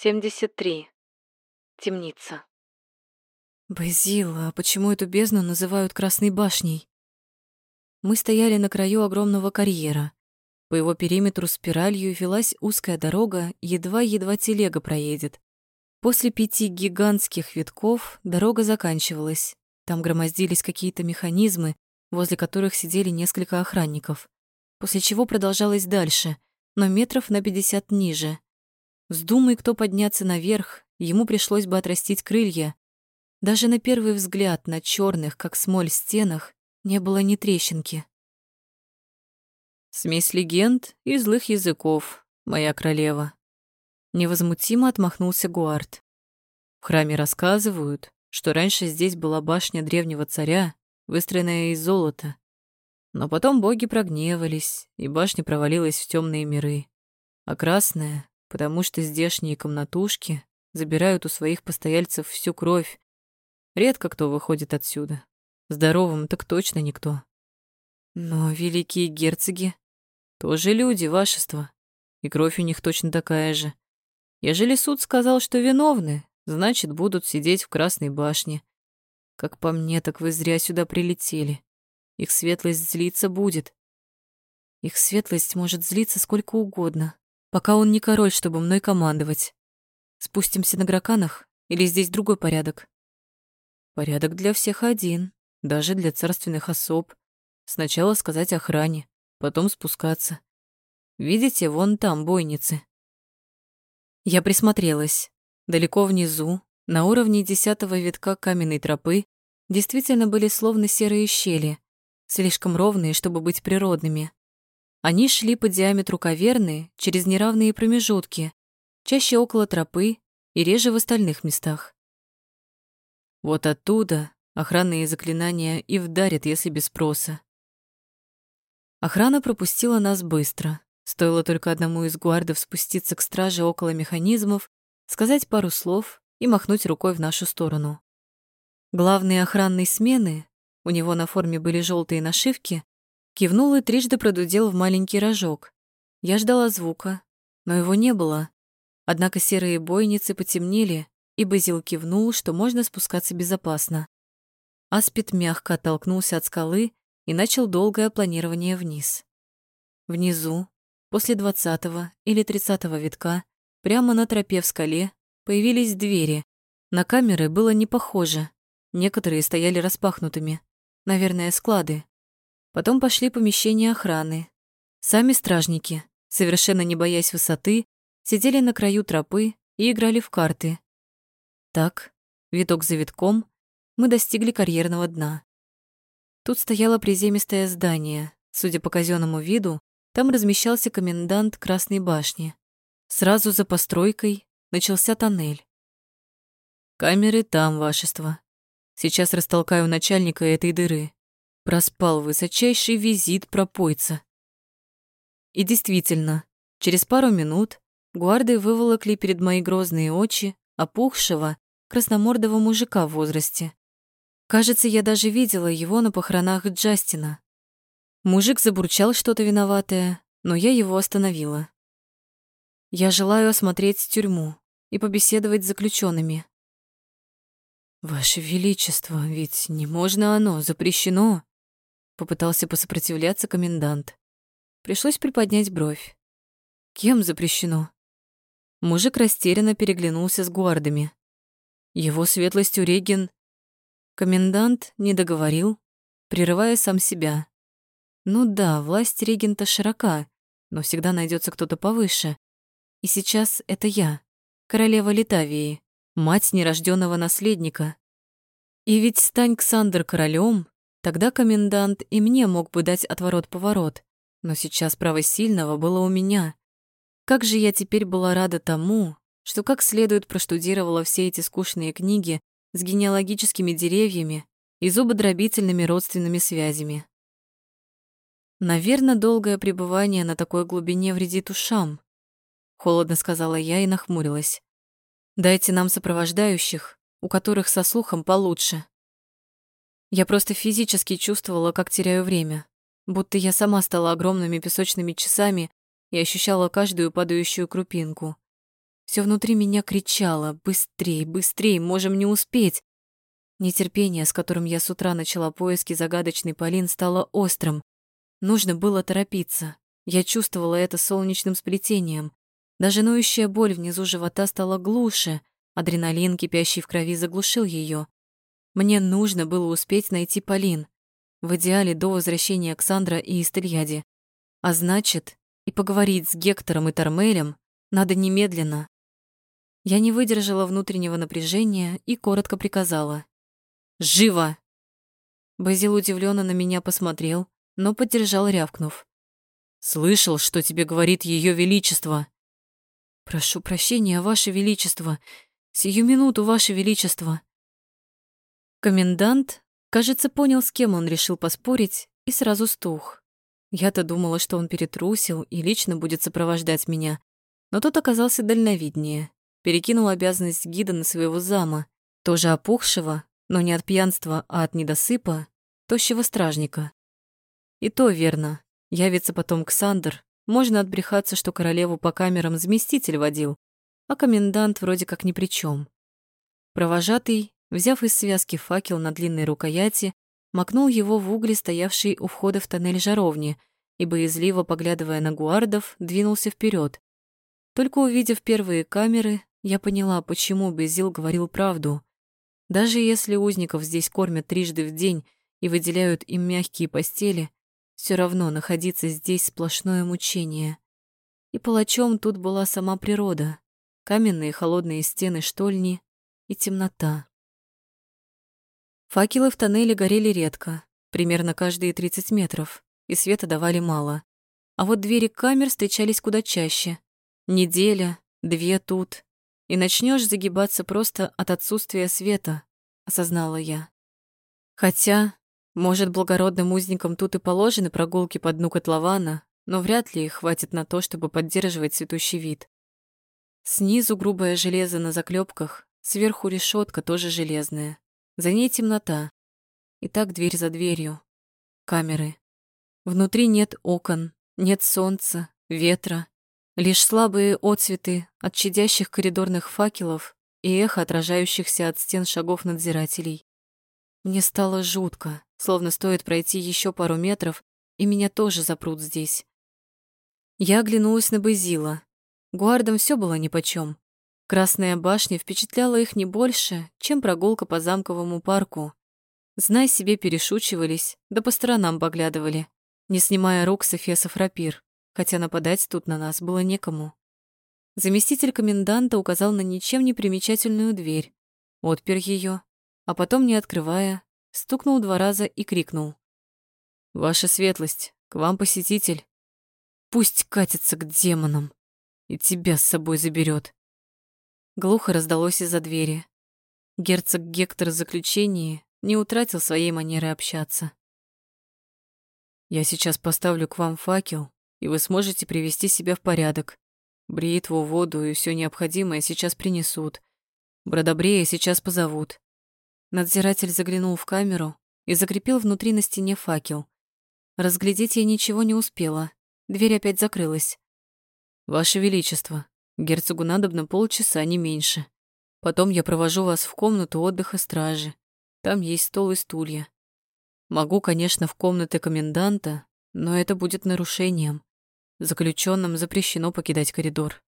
73. Темница. Базила, а почему эту бездну называют Красной башней? Мы стояли на краю огромного карьера. По его периметру спиралью велась узкая дорога, едва-едва телега проедет. После пяти гигантских витков дорога заканчивалась. Там громоздились какие-то механизмы, возле которых сидели несколько охранников. После чего продолжалось дальше, но метров на пятьдесят ниже. Вздумай кто подняться наверх, ему пришлось бы отрастить крылья, даже на первый взгляд на черных, как смоль, стенах не было ни трещинки. «Смесь легенд и злых языков, моя королева», — невозмутимо отмахнулся Гуард. «В храме рассказывают, что раньше здесь была башня древнего царя, выстроенная из золота. Но потом боги прогневались, и башня провалилась в темные миры. А красная, потому что здешние комнатушки забирают у своих постояльцев всю кровь, Редко кто выходит отсюда. Здоровым так точно никто. Но великие герцоги тоже люди, вашество. И кровь у них точно такая же. Ежели суд сказал, что виновны, значит, будут сидеть в Красной башне. Как по мне, так вы зря сюда прилетели. Их светлость злиться будет. Их светлость может злиться сколько угодно, пока он не король, чтобы мной командовать. Спустимся на граканах или здесь другой порядок? Порядок для всех один, даже для царственных особ. Сначала сказать охране, потом спускаться. Видите, вон там бойницы. Я присмотрелась. Далеко внизу, на уровне десятого витка каменной тропы, действительно были словно серые щели, слишком ровные, чтобы быть природными. Они шли по диаметру каверны через неравные промежутки, чаще около тропы и реже в остальных местах. Вот оттуда охранные заклинания и вдарят, если без спроса. Охрана пропустила нас быстро. Стоило только одному из гвардов спуститься к страже около механизмов, сказать пару слов и махнуть рукой в нашу сторону. Главный охранной смены, у него на форме были желтые нашивки, кивнул и трижды продудел в маленький рожок. Я ждала звука, но его не было. Однако серые бойницы потемнели, и Базил кивнул, что можно спускаться безопасно. Аспид мягко оттолкнулся от скалы и начал долгое планирование вниз. Внизу, после двадцатого или тридцатого витка, прямо на тропе в скале, появились двери. На камеры было не похоже. Некоторые стояли распахнутыми. Наверное, склады. Потом пошли помещения охраны. Сами стражники, совершенно не боясь высоты, сидели на краю тропы и играли в карты, так, виток за витком, мы достигли карьерного дна. Тут стояло приземистое здание. Судя по казенному виду, там размещался комендант Красной башни. Сразу за постройкой начался тоннель. «Камеры там, вашество. Сейчас растолкаю начальника этой дыры. Проспал высочайший визит пропойца». И действительно, через пару минут гварды выволокли перед мои грозные очи опухшего красномордого мужика в возрасте. Кажется, я даже видела его на похоронах Джастина. Мужик забурчал что-то виноватое, но я его остановила. Я желаю осмотреть тюрьму и побеседовать с заключенными. Ваше Величество, ведь не можно оно, запрещено. Попытался посопротивляться комендант. Пришлось приподнять бровь. Кем запрещено? Мужик растерянно переглянулся с гуардами. Его светлостью Реген... Комендант не договорил, прерывая сам себя. Ну да, власть регента широка, но всегда найдется кто-то повыше. И сейчас это я, королева Литавии, мать нерожденного наследника. И ведь стань Ксандр королем, тогда комендант и мне мог бы дать отворот-поворот, но сейчас право сильного было у меня. Как же я теперь была рада тому, что как следует проштудировала все эти скучные книги с генеалогическими деревьями и зубодробительными родственными связями. Наверное, долгое пребывание на такой глубине вредит ушам, холодно сказала я и нахмурилась. Дайте нам сопровождающих, у которых со слухом получше. Я просто физически чувствовала, как теряю время, будто я сама стала огромными песочными часами и ощущала каждую падающую крупинку. Все внутри меня кричало «Быстрей, быстрей, можем не успеть!» Нетерпение, с которым я с утра начала поиски загадочной Полин, стало острым. Нужно было торопиться. Я чувствовала это солнечным сплетением. Даже ноющая боль внизу живота стала глуше, адреналин, кипящий в крови, заглушил ее. Мне нужно было успеть найти Полин, в идеале до возвращения Александра и Истельяди. А значит, и поговорить с Гектором и Тормелем надо немедленно. Я не выдержала внутреннего напряжения и коротко приказала. «Живо!» Базил удивленно на меня посмотрел, но поддержал, рявкнув. «Слышал, что тебе говорит Ее Величество!» «Прошу прощения, Ваше Величество! Сию минуту, Ваше Величество!» Комендант, кажется, понял, с кем он решил поспорить, и сразу стух. Я-то думала, что он перетрусил и лично будет сопровождать меня, но тот оказался дальновиднее, перекинул обязанность гида на своего зама, тоже опухшего, но не от пьянства, а от недосыпа, тощего стражника. И то верно. Явится потом Ксандр, можно отбрехаться, что королеву по камерам заместитель водил, а комендант вроде как ни при чем. Провожатый, взяв из связки факел на длинной рукояти, макнул его в угли, стоявший у входа в тоннель жаровни, и, боязливо поглядывая на гуардов, двинулся вперед. Только увидев первые камеры, я поняла, почему Безил говорил правду. Даже если узников здесь кормят трижды в день и выделяют им мягкие постели, все равно находиться здесь сплошное мучение. И палачом тут была сама природа, каменные холодные стены штольни и темнота. Факелы в тоннеле горели редко, примерно каждые 30 метров, и света давали мало. А вот двери камер встречались куда чаще. Неделя, две тут, и начнешь загибаться просто от отсутствия света, осознала я. Хотя, может, благородным узникам тут и положены прогулки по дну котлована, но вряд ли их хватит на то, чтобы поддерживать цветущий вид. Снизу грубое железо на заклепках, сверху решетка тоже железная. За ней темнота. И так дверь за дверью. Камеры. Внутри нет окон, нет солнца, ветра, Лишь слабые отцветы от чадящих коридорных факелов и эхо отражающихся от стен шагов надзирателей. Мне стало жутко, словно стоит пройти еще пару метров, и меня тоже запрут здесь. Я оглянулась на Базила. Гуардам все было нипочем. Красная башня впечатляла их не больше, чем прогулка по замковому парку. Знай себе, перешучивались, да по сторонам поглядывали, не снимая рук с эфесов рапир хотя нападать тут на нас было некому. Заместитель коменданта указал на ничем не примечательную дверь, отпер ее, а потом, не открывая, стукнул два раза и крикнул. «Ваша светлость, к вам посетитель. Пусть катится к демонам и тебя с собой заберет. Глухо раздалось из-за двери. Герцог Гектор в заключении не утратил своей манеры общаться. «Я сейчас поставлю к вам факел и вы сможете привести себя в порядок. Бритву, воду и все необходимое сейчас принесут. Бродобрея сейчас позовут. Надзиратель заглянул в камеру и закрепил внутри на стене факел. Разглядеть я ничего не успела. Дверь опять закрылась. «Ваше Величество, герцогу надобно полчаса, не меньше. Потом я провожу вас в комнату отдыха стражи. Там есть стол и стулья. Могу, конечно, в комнаты коменданта, но это будет нарушением. Заключенным запрещено покидать коридор.